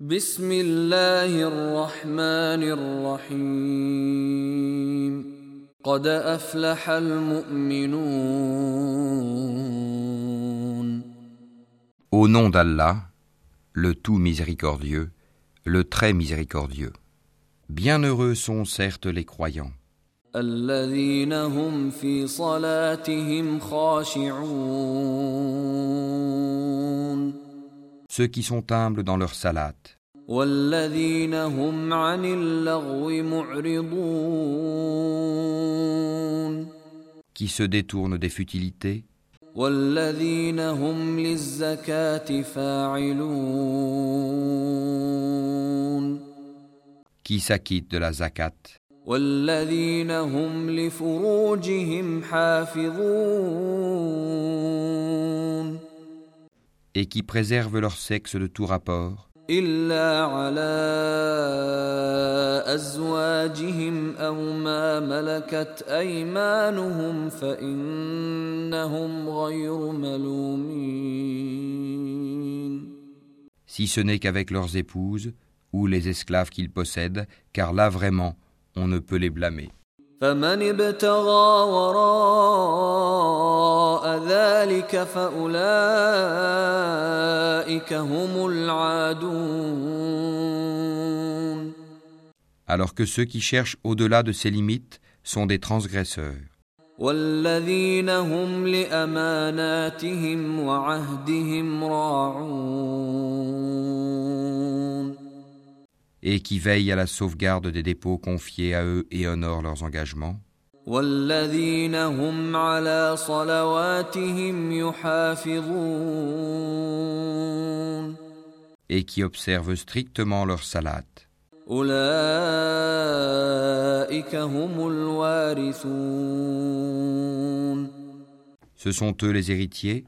بسم الله الرحمن الرحيم قد أفلح المؤمنون Au nom d'Allah, le tout miséricordieux, le très miséricordieux. Bienheureux sont certes les croyants, الذين هم في صلاتهم خاشعون ceux qui sont humbles dans leur salate. Qui se détournent des futilités. Qui s'acquittent de la zakat et qui préservent leur sexe de tout rapport, إلا على أزواجهم أو ما ملكت أيمانهم فإنهم غير ملومين si ce n'est qu'avec leurs épouses ou les esclaves qu'ils possèdent, car là vraiment, on ne peut les blâmer. فمن ابتغى وراء ذلك فأولئك هم العادون Alors que ceux qui cherchent au-delà de ces limites sont des transgresseurs, والذين هم لأماناتهم وعهدهم راعون et qui veillent à la sauvegarde des dépôts confiés à eux et honorent leurs engagements. Et qui observent strictement leur salat. Ce sont eux les héritiers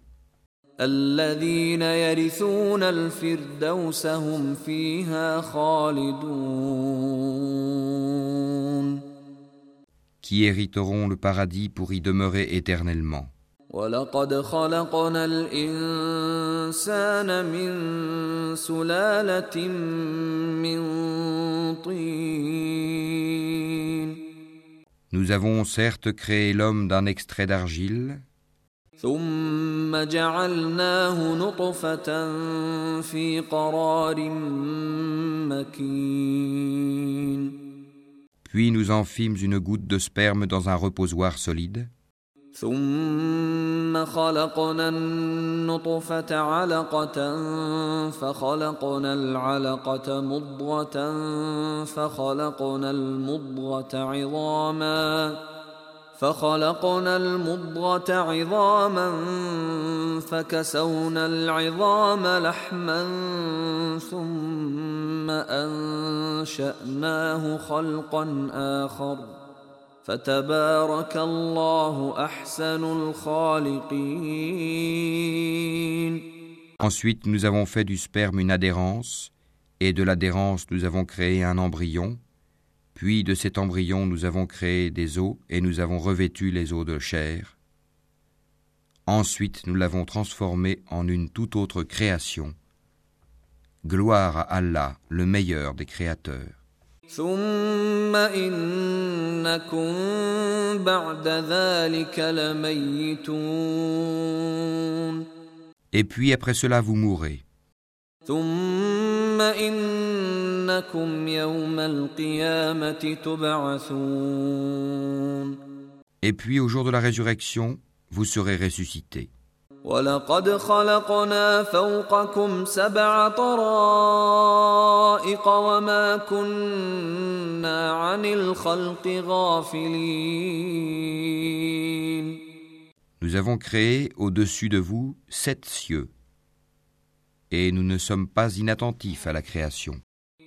الذين يرثون الفردوس هم فيها خالدون qui hériteront le paradis pour y demeurer éternellement. ولقد خلقنا الإنسان من سلالة من طين Nous avons certes créé l'homme d'un extrait d'argile, ثم جعلناه نطفة في قرار مكين. Puis nous en fîmes une goutte de sperme dans un reposoir solide, ثم خلقنا النطفة علقة فخلقنا العلقة مضغة فخلقنا المضغة عظاما. فخلقنا المضغة عظاما فكسونا العظام لحما ثم أنشأناه خلقا آخر فتبارك الله أحسن الخالقين Ensuite, nous avons fait du sperme une adhérence, et de l'adhérence, nous avons créé un embryon, puis de cet embryon nous avons créé des os et nous avons revêtu les os de chair. Ensuite nous l'avons transformé en une toute autre création. Gloire à Allah, le meilleur des créateurs. Et puis après cela vous mourrez. ثم إنكم يوم القيامة تبعثون Et puis au jour de la résurrection, vous serez ressuscités. ولقد خلقنا فوقكم سبع طرائق وما كنا عن الخلق غافلين Nous avons créé au-dessus de vous sept cieux, et nous ne sommes pas inattentifs à la création.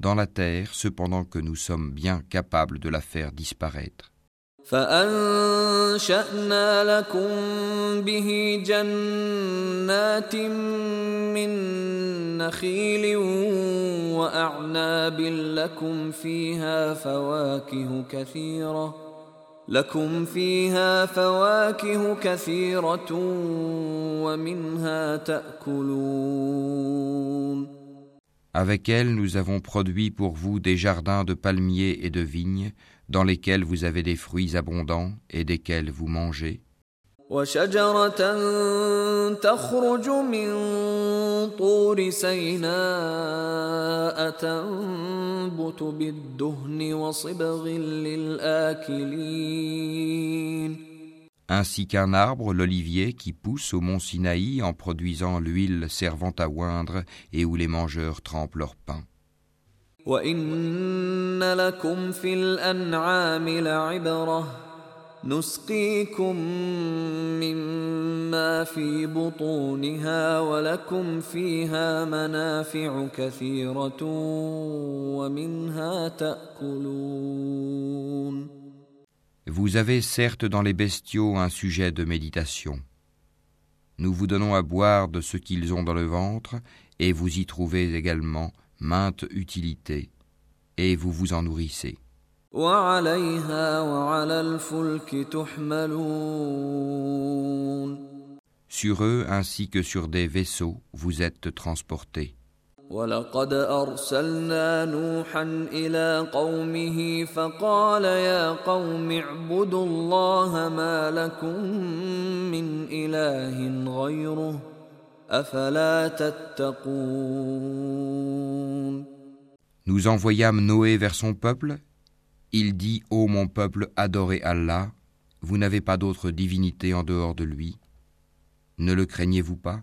dans la terre, cependant que nous sommes bien capables de la faire disparaître. فأنشأنا لكم به جنات من نخيل وأعناب لكم فيها فواكه كثيرة لكم فيها فواكه كثيرة ومنها تأكلون avec elle, nous avons produit pour vous des jardins de palmiers et de vignes, dans lesquels vous avez des fruits abondants et desquels vous mangez. Ainsi qu'un arbre, l'olivier, qui pousse au mont Sinaï en produisant l'huile servant à oindre et où les mangeurs trempent leur pain. Vous avez certes dans les bestiaux un sujet de méditation. Nous vous donnons à boire de ce qu'ils ont dans le ventre, et vous y trouvez également mainte utilité, et vous vous en nourrissez. Sur eux ainsi que sur des vaisseaux, vous êtes transportés. ولقد أرسلنا نوحا إلى قومه فقال يا قوم اعبدوا الله ما لكم من إله غيره أفلا تتقون Nous envoyâmes Noé vers son peuple. Il dit Ô mon peuple, adorez Allah. Vous n'avez pas d'autre divinité en dehors de lui. Ne le craignez-vous pas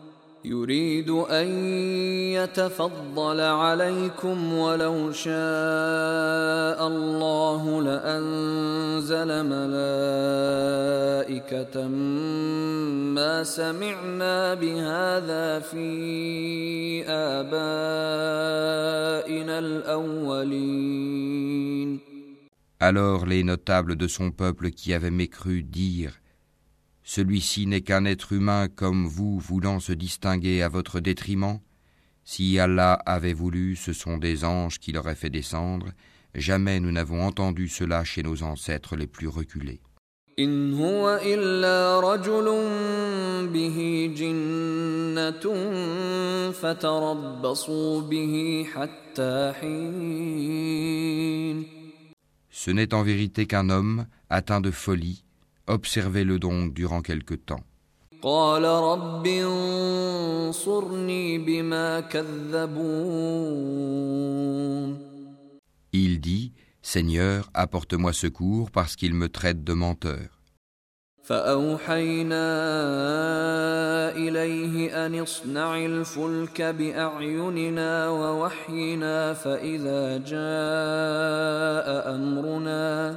يريد أن يتفضل عليكم ولو شاء الله لأنزل ملائكة ما سمعنا بهذا في آبائنا الأولين. Alors les notables de son peuple qui avaient mécru dirent Celui-ci n'est qu'un être humain comme vous voulant se distinguer à votre détriment. Si Allah avait voulu, ce sont des anges qui l'auraient fait descendre. Jamais nous n'avons entendu cela chez nos ancêtres les plus reculés. Ce n'est en vérité qu'un homme atteint de folie Observez-le donc durant quelque temps. Il dit, Seigneur, apporte-moi secours parce qu'il me traite de menteur. فإذا جاء أمرنا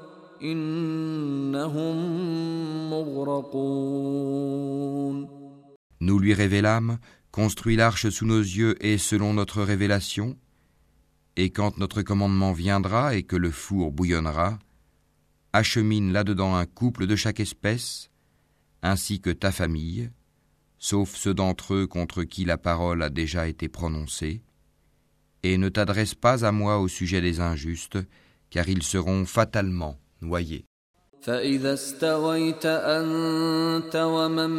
Nous lui révélâmes, construis l'arche sous nos yeux et selon notre révélation, et quand notre commandement viendra et que le four bouillonnera, achemine là-dedans un couple de chaque espèce, ainsi que ta famille, sauf ceux d'entre eux contre qui la parole a déjà été prononcée, et ne t'adresse pas à moi au sujet des injustes, car ils seront fatalement noyés. فإذا استويت أنت ومن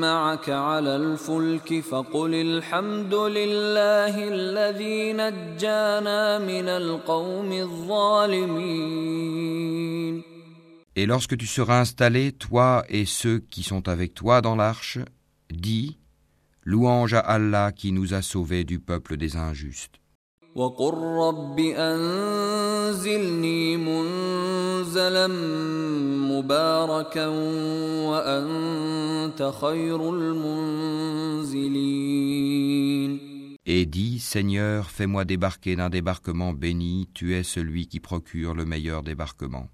معك على الفلك فقل الحمد لله الذي نجانا من القوم الظالمين Et lorsque tu seras installé, toi et ceux qui sont avec toi dans l'arche, dis Louange à Allah qui nous a sauvés du peuple des injustes. Et dis, Seigneur, fais-moi débarquer d'un débarquement béni, tu es celui qui procure le meilleur débarquement.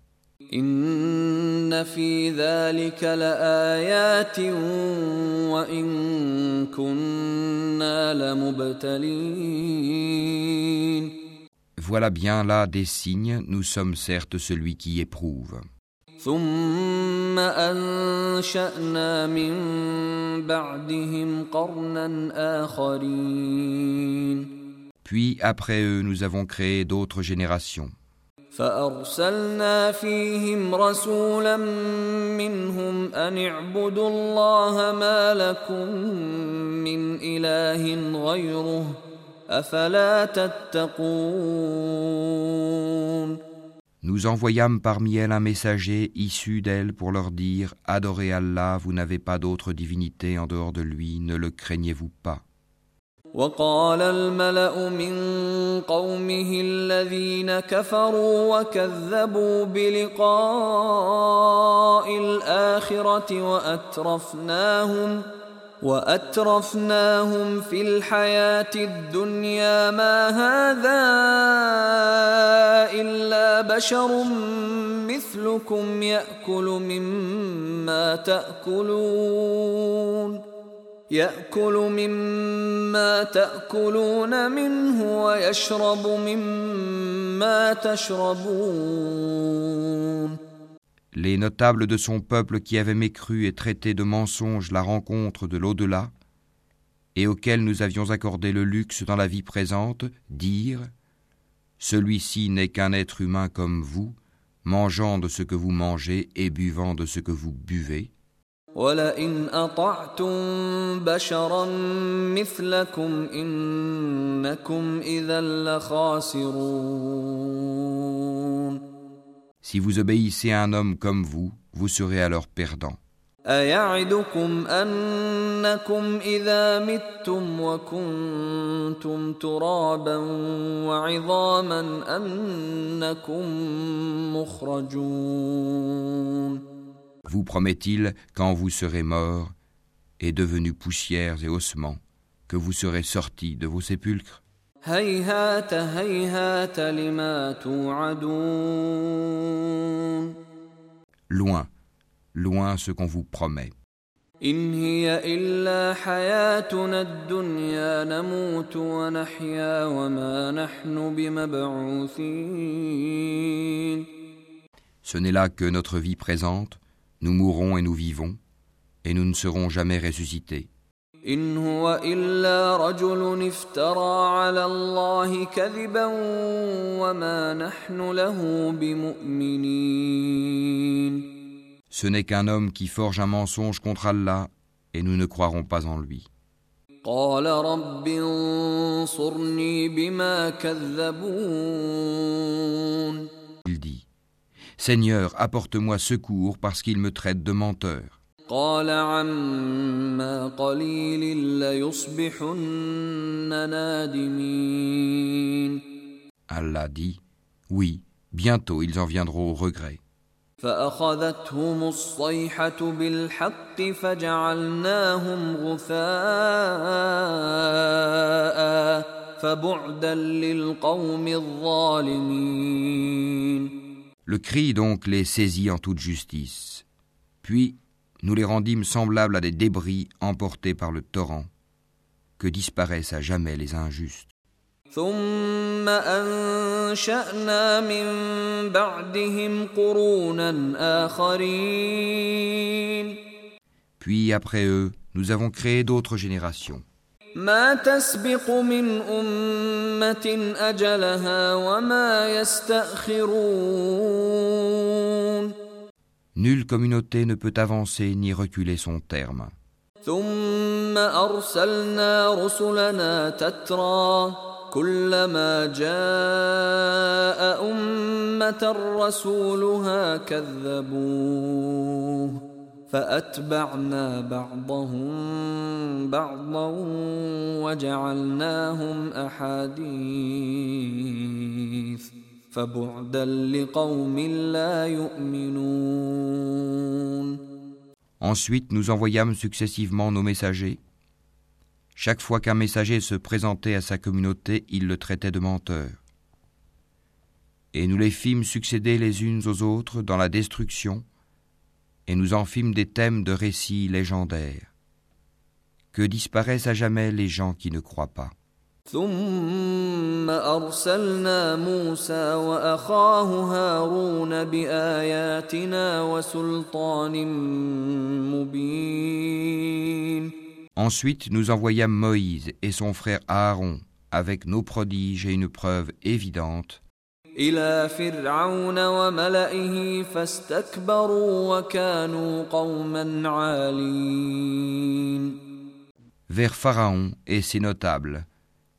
Voilà bien là des signes, nous sommes certes celui qui éprouve. Puis après eux, nous avons créé d'autres générations. فأرسلنا فيهم رسولا منهم أن اعبدوا الله ما لكم من إله غيره أفلا تتقون Nous envoyâmes parmi elles un messager issu d'elle pour leur dire Adorez Allah, vous n'avez pas d'autre divinité en dehors de lui, ne le craignez-vous pas. وقال الملأ من قومه الذين كفروا وكذبوا بلقاء الآخرة وأترفناهم وأترفناهم في الحياة الدنيا ما هذا إلا بشر مثلكم يأكل مما تأكلون Les notables de son peuple qui avaient mécru et traité de mensonge la rencontre de l'au-delà, et auxquels nous avions accordé le luxe dans la vie présente, dirent Celui-ci n'est qu'un être humain comme vous, mangeant de ce que vous mangez et buvant de ce que vous buvez. ولئن أطعتم بشرا مثلكم إنكم إذا لخاسرون Si vous obéissez à un homme comme vous, vous serez alors perdant. أيعدكم أنكم إذا متم وكنتم ترابا وعظاما أنكم مخرجون Vous promet-il, quand vous serez morts et devenus poussières et ossements, que vous serez sortis de vos sépulcres. Loin, loin ce qu'on vous promet. Ce n'est là que notre vie présente, nous mourrons et nous vivons, et nous ne serons jamais ressuscités. Ce n'est qu'un homme qui forge un mensonge contre Allah, et nous ne croirons pas en lui. Il dit Seigneur, apporte-moi secours parce qu'il me traite de menteur. Allah dit, oui, bientôt ils en viendront au regret. Le cri donc les saisit en toute justice. Puis nous les rendîmes semblables à des débris emportés par le torrent, que disparaissent à jamais les injustes. Puis après eux, nous avons créé d'autres générations. ما تسبق من أمة أجلها وما يستأخرون Nulle communauté ne peut avancer ni reculer son terme. ثم أرسلنا رسلنا تترى كلما جاء أمة رسولها كذبوه فأتبعنا بعضهم بعضا وجعلناهم أحاديث فبعدا لقوم لا يؤمنون Ensuite, nous envoyâmes successivement nos messagers. Chaque fois qu'un messager se présentait à sa communauté, il le traitait de menteur. Et nous les fîmes succéder les unes aux autres dans la destruction, et nous en fîmes des thèmes de récits légendaires. Que disparaissent à jamais les gens qui ne croient pas. Ensuite, nous envoyâmes Moïse et son frère Aaron avec nos prodiges et une preuve évidente إلى فرعون وملئه فاستكبروا وكانوا قوما عالين vers Pharaon et ses notables.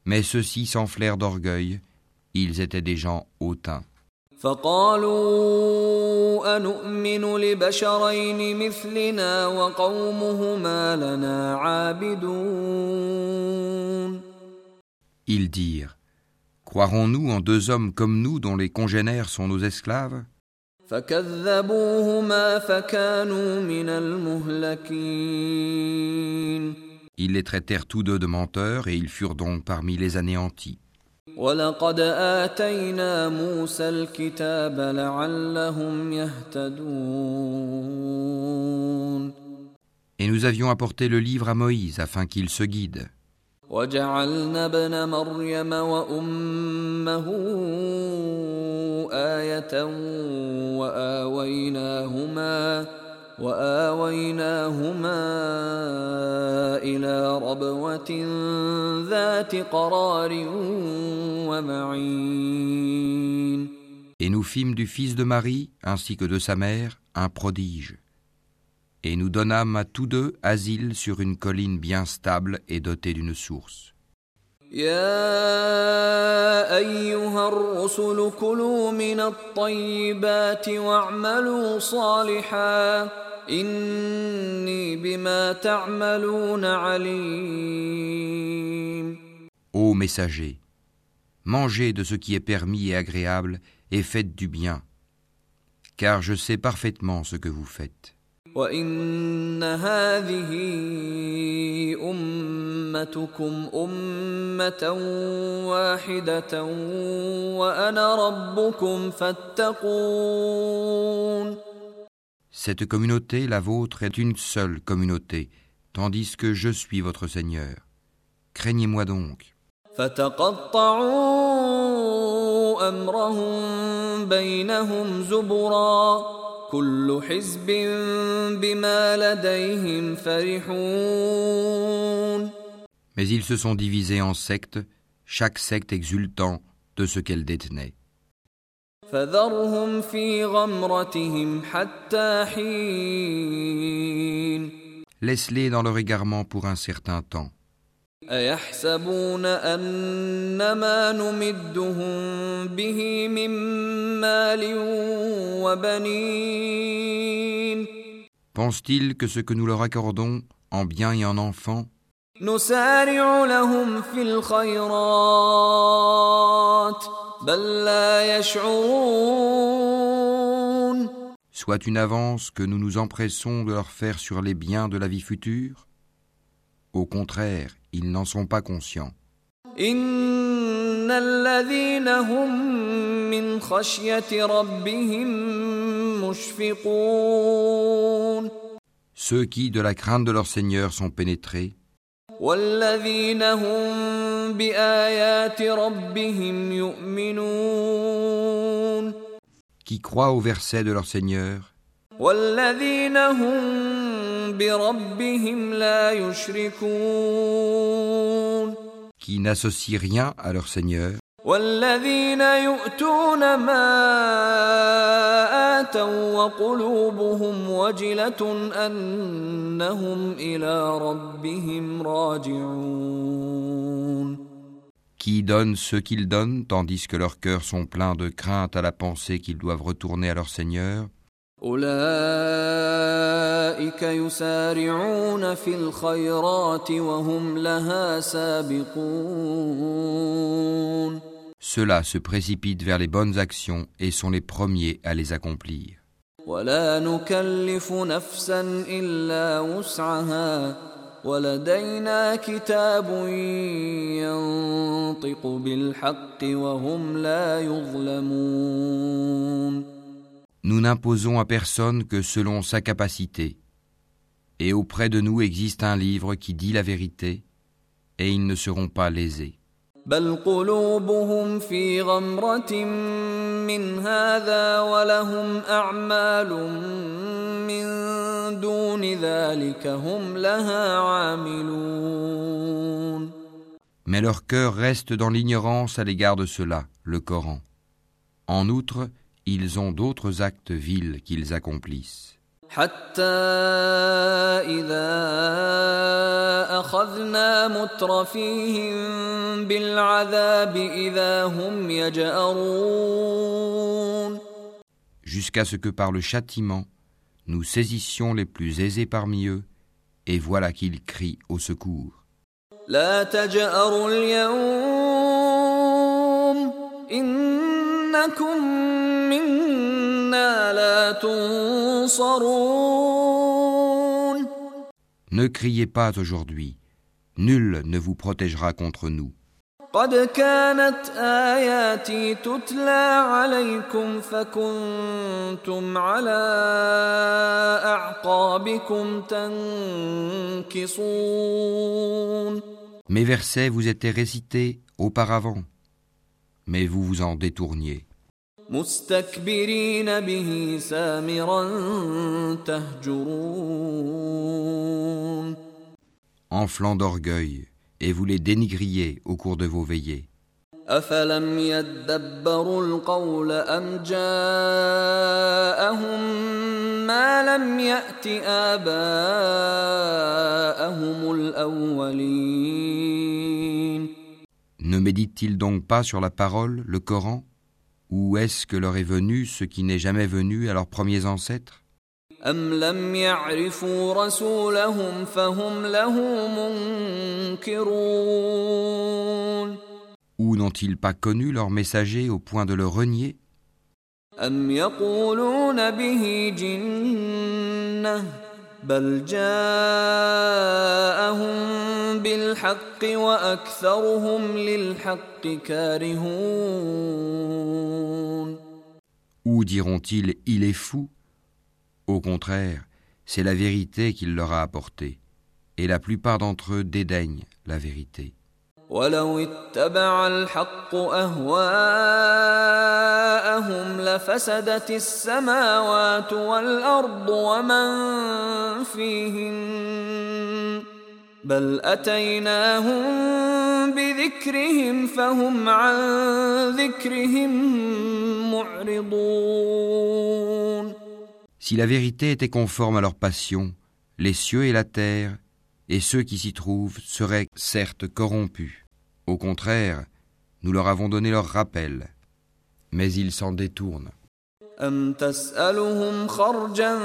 Mais ceux-ci s'enflèrent d'orgueil, ils étaient des gens hautains. فقالوا أنؤمن لبشرين مثلنا وقومهما لنا عابدون Ils dirent Croirons-nous en deux hommes comme nous dont les congénères sont nos esclaves? Ils les traitèrent tous deux de menteurs et ils furent donc parmi les anéantis. Et nous avions apporté le livre à Moïse afin qu'il se guide. وجعلنا ابن مريم وأمه آية وآويناهما وآويناهما إلى ربوة ذات قرار ومعين Et nous fîmes du fils de Marie, ainsi que de sa mère, un prodige. Et nous donnâmes à tous deux asile sur une colline bien stable et dotée d'une source. يا أيها الرسل كلوا من الطيبات واعملوا صالحا إني بما تعملون عليم Ô messagers, mangez de ce qui est permis et agréable et faites du bien, car je sais parfaitement ce que vous faites. وإن هذه أمتكم أمة واحدة وأنا ربكم فاتقون Cette communauté, la vôtre, est une seule communauté, tandis que je suis votre Seigneur. Craignez-moi donc. فتقطعوا أمرهم بينهم زبرا كل حزب بما لديهم فرحون Mais ils se sont divisés en sectes, chaque secte exultant de ce qu'elle détenait. فذرهم في غمرتهم حتى حين Laisse-les dans leur égarement pour un certain temps. أيحسبون أن ما نمدهم به من مال وبنين Pense-t-il que ce que nous leur accordons en biens et en enfants, نسارع لهم في الخيرات بل لا يشعرون soit une avance que nous nous empressons de leur faire sur les biens de la vie future Au contraire, ils n'en sont pas conscients. Ceux qui, de la crainte de leur Seigneur, sont pénétrés. Qui croient au verset de leur Seigneur والذين هم بربهم لا يشركون qui n'associent rien à leur Seigneur, والذين يؤتون ما آتوا وقلوبهم وجلة أنهم إلى ربهم راجعون Qui donnent ce qu'ils donnent, tandis que leurs cœurs sont pleins de crainte à la pensée qu'ils doivent retourner à leur Seigneur أولئك يسارعون في الخيرات وهم لها سابقون. Ceux-là se précipitent vers les bonnes actions et sont les premiers à les accomplir. ولا نكلف نفسا إلا وسعها. ولدينا كتاب ينطق بالحق وهم لا يظلمون. Nous n'imposons à personne que selon sa capacité. Et auprès de nous existe un livre qui dit la vérité, et ils ne seront pas lésés. بل قلوبهم في غمرة من هذا ولهم أعمال من دون ذلك هم لها عاملون Mais leur cœur reste dans l'ignorance à l'égard de cela, le Coran. En outre, ils ont d'autres actes vils qu'ils accomplissent. حتى إذا أخذنا مترفيهم بالعذاب إذا هم يجأرون Jusqu'à ce que par le châtiment, nous saisissions les plus aisés parmi eux, et voilà qu'ils crient au secours. لا تجأروا اليوم إنكم منا لا تنصرون Ne criez pas aujourd'hui, nul ne vous protégera contre nous. قد كانت آياتي تتلى عليكم فكنتم على أعقابكم تنكصون Mes versets vous étaient récités auparavant, mais vous vous en détourniez, مستكبرين به سامرا تهجرون enflant d'orgueil, et vous les dénigriez au cours de vos veillées. أفلم يدبروا القول أم جاءهم ما لم يأت آباءهم الأولين Ne méditent-ils donc pas sur la parole, le Coran Ou est-ce que leur est venu ce qui n'est jamais venu à leurs premiers ancêtres? Ou n'ont-ils pas connu leur messager au point de le renier? أم يقولون به جنة بل جاءهم بالحق وأكثرهم للحق كارهون Ou diront-ils Il est fou Au contraire, c'est la vérité qu'il leur a apportée, et la plupart d'entre eux dédaignent la vérité. ولو اتبع الحق أهواءهم لفسدت السماوات والأرض ومن فيهن بل أتيناهم بذكرهم فهم عن ذكرهم معرضون Si la vérité était conforme à leur passion, les cieux et la terre, et ceux qui s'y trouvent, seraient certes corrompus. Au contraire, nous leur avons donné leur rappel, mais ils s'en détournent. أم تسألهم خرجا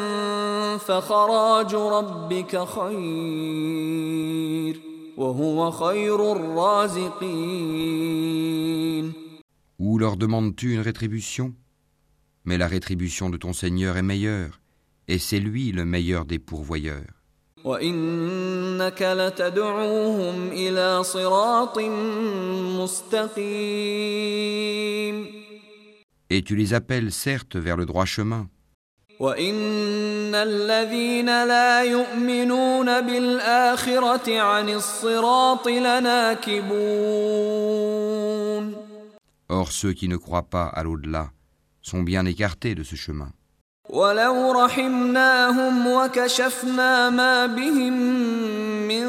فخراج ربك خير وهو خير الرازقين Ou leur demandes-tu une rétribution Mais la rétribution de ton Seigneur est meilleure, et c'est lui le meilleur des pourvoyeurs. وإنك لتدعوهم إلى صراط مستقيم Et tu les appelles certes vers le droit chemin, وإن الذين لا يؤمنون بالآخرة عن الصراط لناكبون or ceux qui ne croient pas à l'au-delà sont bien écartés de ce chemin. ولو رحمناهم وكشفنا ما بهم من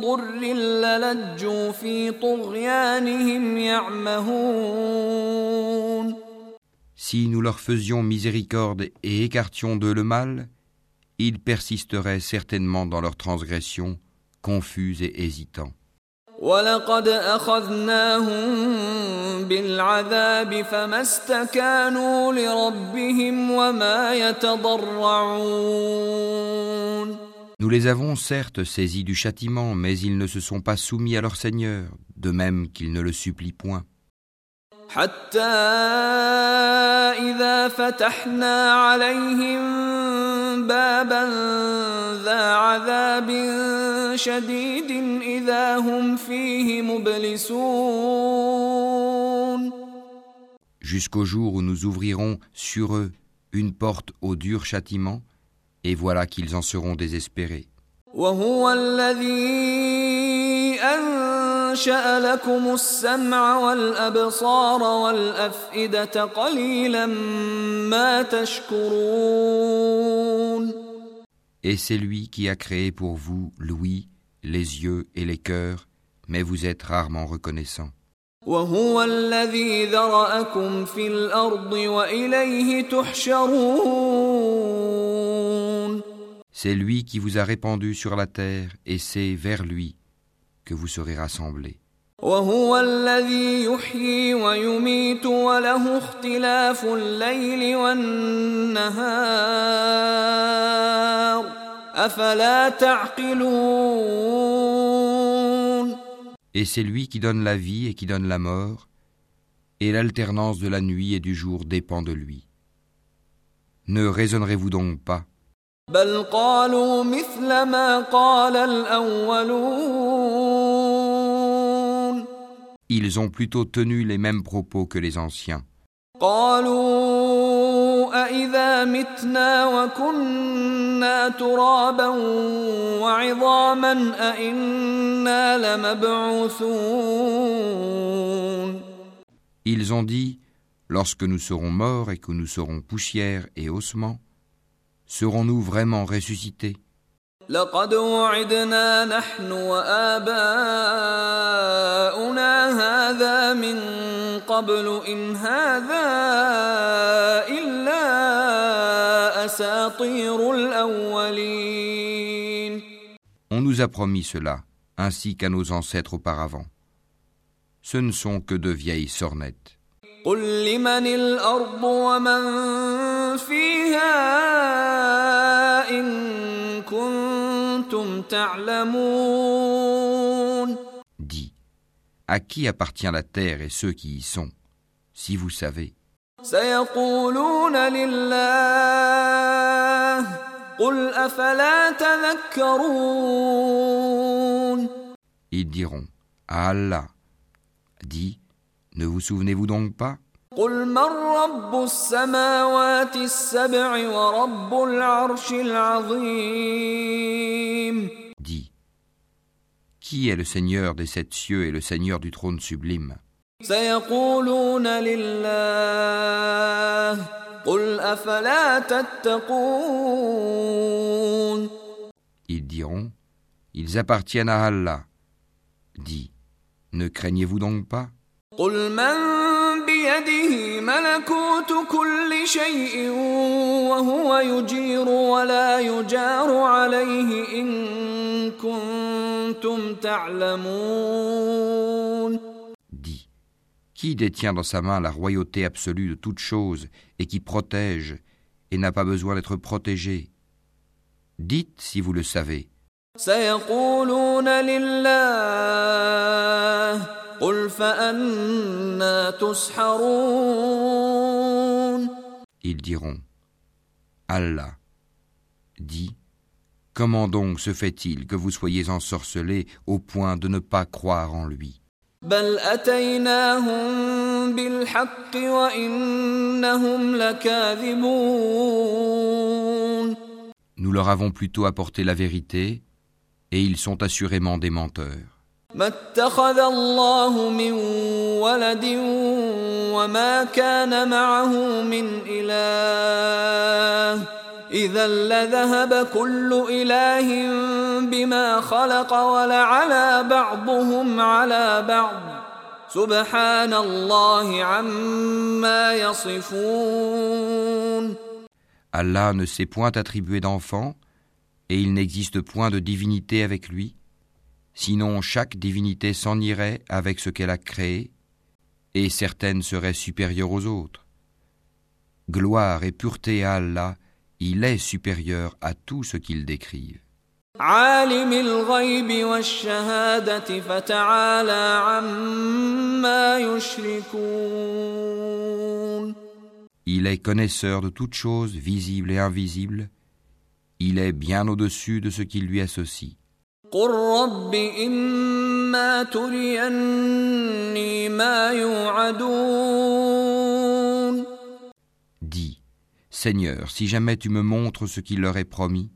ضر للجوا في طغيانهم يعمهون Si nous leur faisions miséricorde et écartions d'eux le mal, ils persisteraient certainement dans leur transgression, confus et hésitants. ولقد أخذناهم بالعذاب فما استكانوا لربهم وما يتضرعون Nous les avons certes saisis du châtiment, mais ils ne se sont pas soumis à leur Seigneur, de même qu'ils ne le supplient point. حتى إذا فتحنا عليهم بابا ذا عذاب شديد إذا هم فيه مبلسون Jusqu'au jour où nous ouvrirons sur eux une porte au dur châtiment, et voilà qu'ils en seront désespérés. وهو الذي أنشأ لكم السمع والأبصار والأفئدة قليلا ما تشكرون Et c'est lui qui a créé pour vous l'ouïe, les yeux et les cœurs, mais vous êtes rarement reconnaissants. وهو الذي ذرأكم في الأرض وإليه تحشرون C'est lui qui vous a répandu sur la terre, et c'est vers lui que vous serez rassemblés. وهو الذي يحيي ويميت وله اختلاف الليل والنهار أفلا تعقلون Et c'est lui qui donne la vie et qui donne la mort, et l'alternance de la nuit et du jour dépend de lui. Ne raisonnerez-vous donc pas بل قالوا مثل ما قال الأولون Ils ont plutôt tenu les mêmes propos que les anciens. قالوا أإذا متنا وكنا ترابا وعظاما أإنا لمبعوثون Ils ont dit, lorsque nous serons morts et que nous serons poussière et ossements, serons-nous vraiment ressuscités لقد وعدنا نحن وآباؤنا هذا من قبل إن هذا إلا أساطير الأولين On nous a promis cela, ainsi qu'à nos ancêtres auparavant. Ce ne sont que de vieilles sornettes. قل لمن الأرض ومن فيها إن كنتم تعلمون Dis, à qui appartient la terre et ceux qui y sont, si vous savez سيقولون لله قل أفلا تذكرون Ils diront, à Allah. Dis, ne vous souvenez-vous donc pas Dis, qui est le Seigneur des sept cieux et le Seigneur du trône sublime? Ils diront, ils appartiennent à Allah. Dis, ne craignez-vous donc pas? قل من بيده ملكوت كل شيء وهو يجير ولا يجار عليه إن كنتم تعلمون Dis, qui détient dans sa main la royauté absolue de toutes choses et qui protège et n'a pas besoin d'être protégé Dites si vous le savez. سيقولون لله قل فأنا تسحرون Ils diront Allah dit Comment donc se fait-il que vous soyez ensorcelés au point de ne pas croire en lui? Nous leur avons plutôt apporté la vérité et ils sont assurément des menteurs. ما اتخذ الله من ولد وما كان معه من إله إذا لذهب كل إله بما خلق ولعلى بعضهم على بعض. سبحان الله عما يصفون. Allah ne s'est point attribué d'enfant, et il n'existe point de divinité avec lui, sinon chaque divinité s'en irait avec ce qu'elle a créé, et certaines seraient supérieures aux autres. Gloire et pureté à Allah, il est supérieur à tout ce qu'il décrive. Il est connaisseur de toutes choses visibles et invisibles. Il est bien au-dessus de ce qui lui associe. قل رب إما تريني ما يوعدون Dis, Seigneur, si jamais tu me montres ce qu'il leur est promis,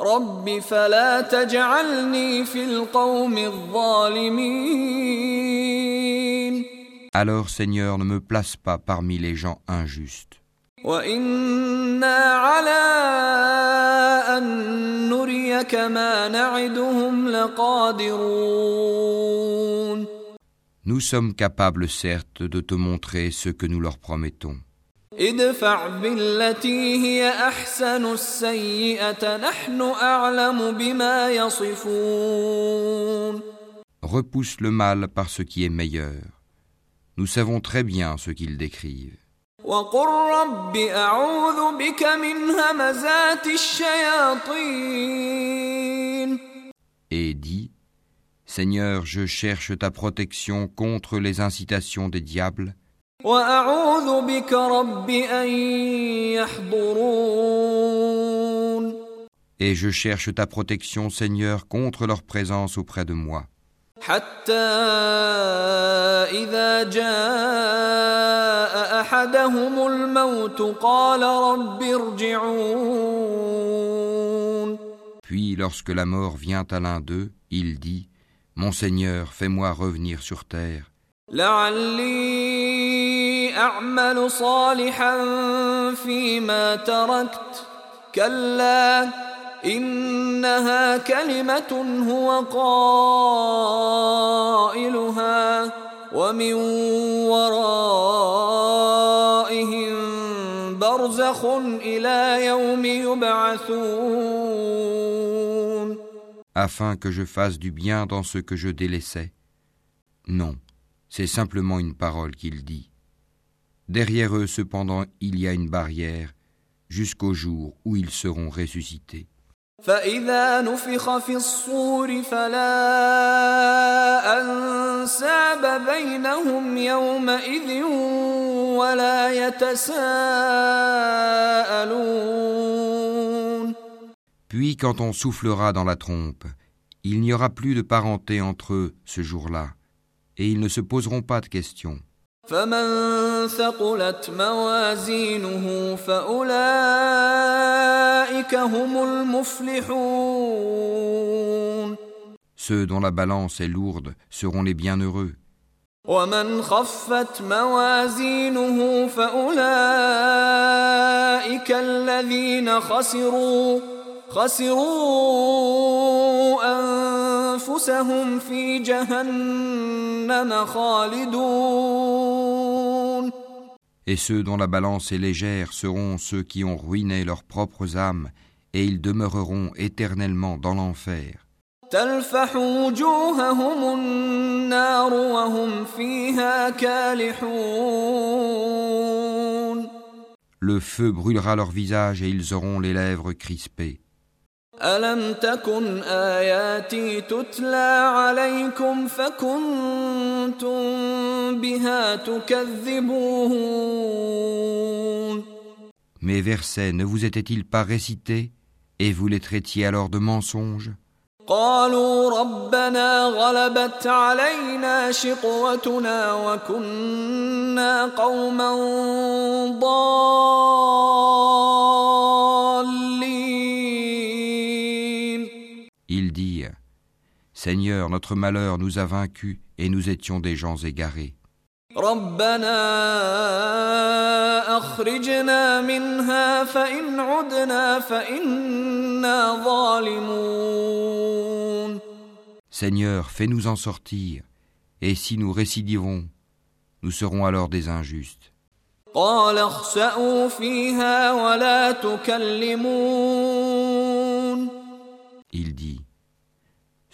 رب فلا تجعلني في القوم الظالمين alors Seigneur, ne me place pas parmi les gens injustes. وإنا على أن Nous sommes capables, certes, de te montrer ce que nous leur promettons. ادفع بالتي هي أحسن السيئة نحن أعلم بما يصفون Repousse le mal par ce qui est meilleur. Nous savons très bien ce qu'ils décrivent. وقل رب أعوذ بك من همزات الشياطين Et dis, Seigneur, je cherche ta protection contre les incitations des diables, وأعوذ بك رب أن يحضرون et je cherche ta protection, Seigneur, contre leur présence auprès de moi. حتى إذا جاء أحدهم الموت قال رب ارجعون Puis, lorsque la mort vient à l'un d'eux, il dit, Mon Seigneur, fais-moi revenir sur terre, لعلي أعمل صالحا فيما تركت كلا إنها كلمة هو قائلها ومن ورائهم برزخ إلى يوم يبعثون afin que je fasse du bien dans ce que je délaissais. Non, c'est simplement une parole qu'il dit. Derrière eux, cependant, il y a une barrière jusqu'au jour où ils seront ressuscités. فإذا نفخ في الصور فلا أنساب بينهم يومئذ ولا يتساءلون Puis quand on soufflera dans la trompe, il n'y aura plus de parenté entre eux ce jour-là, et ils ne se poseront pas de questions. فمن ثقلت موازينه فأولئك هم المفلحون Ceux dont la balance est lourde seront les bienheureux, ومن خفت موازينه فأولئك الذين خسروا خسروا أنفسهم في جهنم خالدون et ceux dont la balance est légère seront ceux qui ont ruiné leurs propres âmes, et ils demeureront éternellement dans l'enfer. تلفح وجوههم النار وهم فيها كالحون Le feu brûlera leur visage et ils auront les lèvres crispées. ألم تكن آياتي تتلى عليكم فكنتم بها تكذبون Mes versets ne vous étaient-ils pas récités et vous les traitiez alors de mensonges قالوا ربنا غلبت علينا شقوتنا وكنا قوما ضالين Seigneur, notre malheur nous a vaincus et nous étions des gens égarés. ربنا أخرجنا منها فإن عدنا فإنا ظالمون Seigneur, fais-nous en sortir, et si nous récidivons, nous serons alors des injustes. قال اخسأوا فيها ولا تكلمون Il dit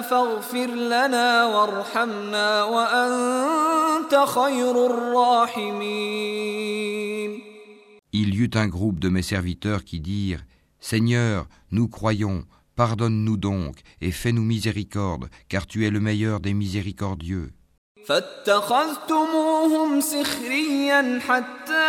فاغفر لنا وارحمنا وأنت خير الراحمين Il y eut un groupe de mes serviteurs qui dirent Seigneur, nous croyons, pardonne-nous donc et fais-nous miséricorde, car tu es le meilleur des miséricordieux. فاتخذتموهم سخريا حتى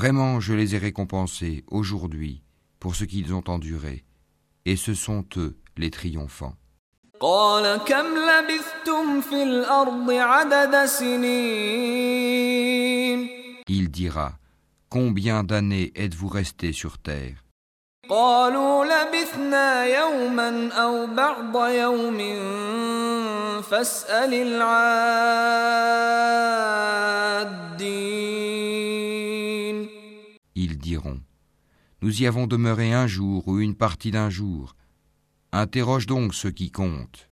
Vraiment, je les ai récompensés aujourd'hui pour ce qu'ils ont enduré, et ce sont eux les triomphants. قال كم لبثتم في الأرض عدد سنين Il dira Combien d'années êtes-vous restés sur terre قالوا لبثنا يوما أو بعض يوم فاسأل العادين Nous y avons demeuré un jour ou une partie d'un jour. Interroge donc ceux qui comptent.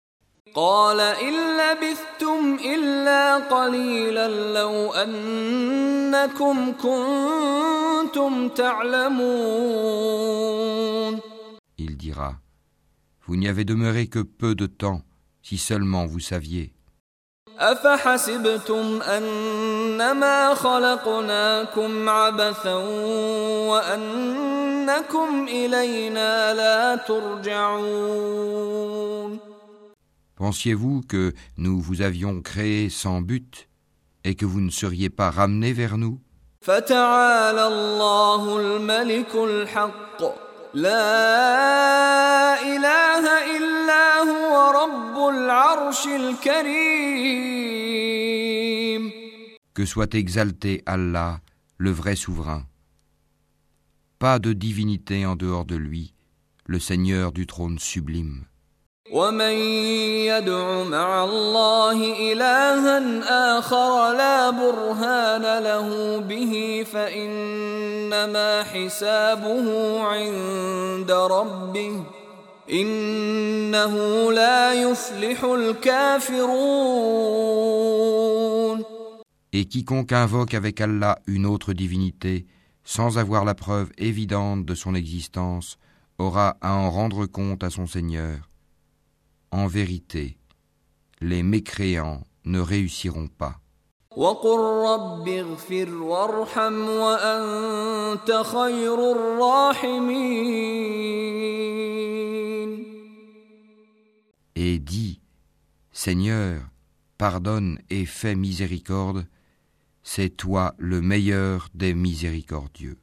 قال إن لبثتم إلا قليلا لو أنكم كنتم تعلمون Il dira Vous n'y avez demeuré que peu de temps, si seulement vous saviez. أفحسبتم أنما خلقناكم عبثا وأنكم إلينا لا ترجعون Pensiez-vous que nous vous avions créé sans but et que vous ne seriez pas ramenés vers nous فتعالى الله الملك الحق لا Que soit exalté Allah, le vrai souverain. Pas de divinité en dehors de lui, le Seigneur du trône sublime. ومن يدع مع الله إلها آخر لا برهان له به فإنما حسابه عند ربه Et quiconque invoque avec Allah une autre divinité, sans avoir la preuve évidente de son existence, aura à en rendre compte à son Seigneur. En vérité, les mécréants ne réussiront pas. Et dis, Seigneur, pardonne et fais miséricorde, c'est toi le meilleur des miséricordieux.